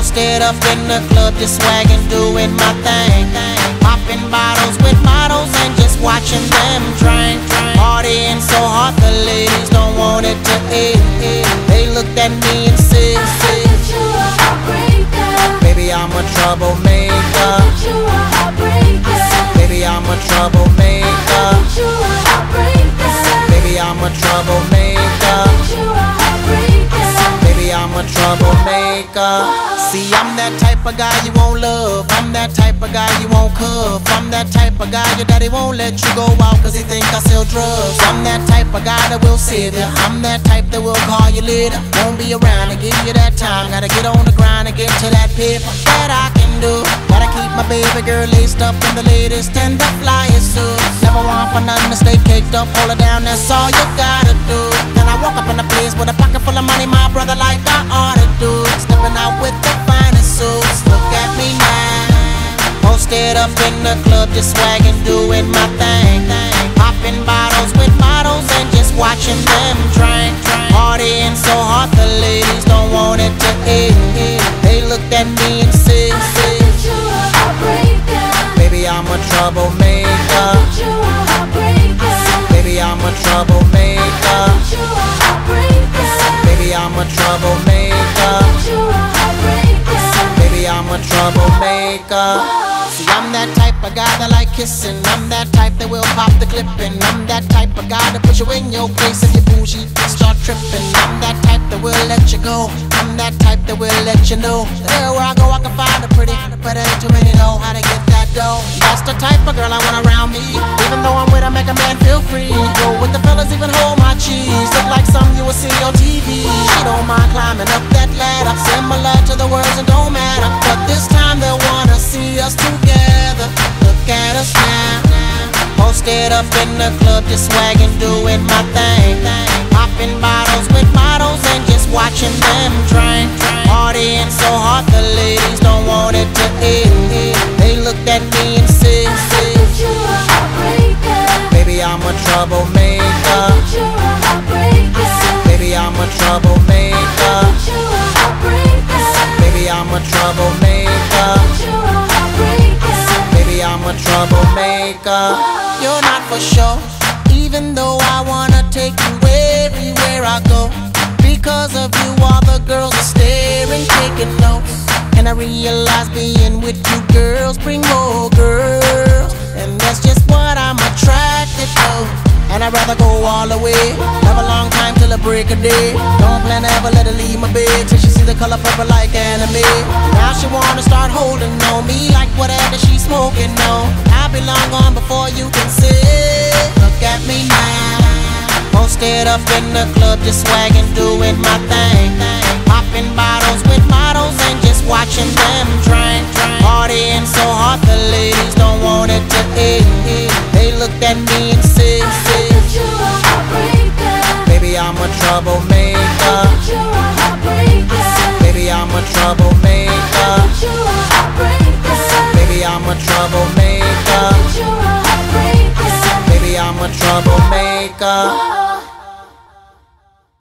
Posted up in the club, just swagging, doing my thing. Popping bottles with models and just watching them drink. Partying so hard, the ladies don't want it to end. They looked at me and said, Baby, I'm a troublemaker. Baby, I'm a troublemaker. Baby, I'm a troublemaker. Baby, I'm a troublemaker. See, I'm that type of guy you won't love. I'm that type of guy you won't cuff. I'm that type of guy your daddy won't let you go out cause he think I sell drugs. I'm that type of guy that will save you. I'm that type that will call you later. Won't be around to give you that time. Gotta get on the grind and get to that paper that I can do. Gotta keep my baby girl laced up in the latest and the flyest suits. Never want for nothing to stay caked up. Hold her down, that's all you gotta do. Then I walk up in a place with a pocket full of money, my brother, like I ought to do. Stepping out with the finest suits. Look at me now. Posted up in the club, just swagging, doing my thing. Popping bottles with models and just watching them drink. Partying so hard, the ladies don't want it to end. They looked at me and said, Baby, I'm a troublemaker. Baby, I'm a troublemaker. Baby, I'm a troublemaker. I'm troublemaker. See, I'm that type of guy that like kissing. I'm that type that will pop the clip clipping. I'm that type of guy that put you in your place if you bougie start tripping. I'm that type that will let you go. I'm that type that will let you know everywhere I go I can find a pretty, but ain't too many know how to get that dough. That's the type of girl I want around me. Even though I'm with her, make a man feel free. Go with the fellas, even hold my cheese. Look like something you will see on TV. She don't mind climbing up that ladder, similar to the words and don't matter. But this time they wanna see us together. Look at us now. Posted up in the club, just swagging, doing my thing. Popping bottles with models and just watching them troublemaker. Baby, I'm a troublemaker. Baby, I'm a troublemaker. You're not for sure, even though I wanna take you everywhere I go. Because of you, all the girls are staring, taking notes. And I realize being with you girls bring more girls. And that's just what I'm attracted to. And I'd rather go all the way. Break of day. Don't plan to ever let her leave my bed till she see the color purple like anime. Now she wanna start holding on me like whatever she's smoking on. I'll be long gone before you can see. Look at me now. Posted up in the club, just swagging, doing my thing. Popping bottles with models and just watching them drink. Partying so hard, the ladies don't want it to end. They looked at me and troublemaker. Baby, I'm a troublemaker. Baby, I'm a troublemaker. Baby, I'm a troublemaker.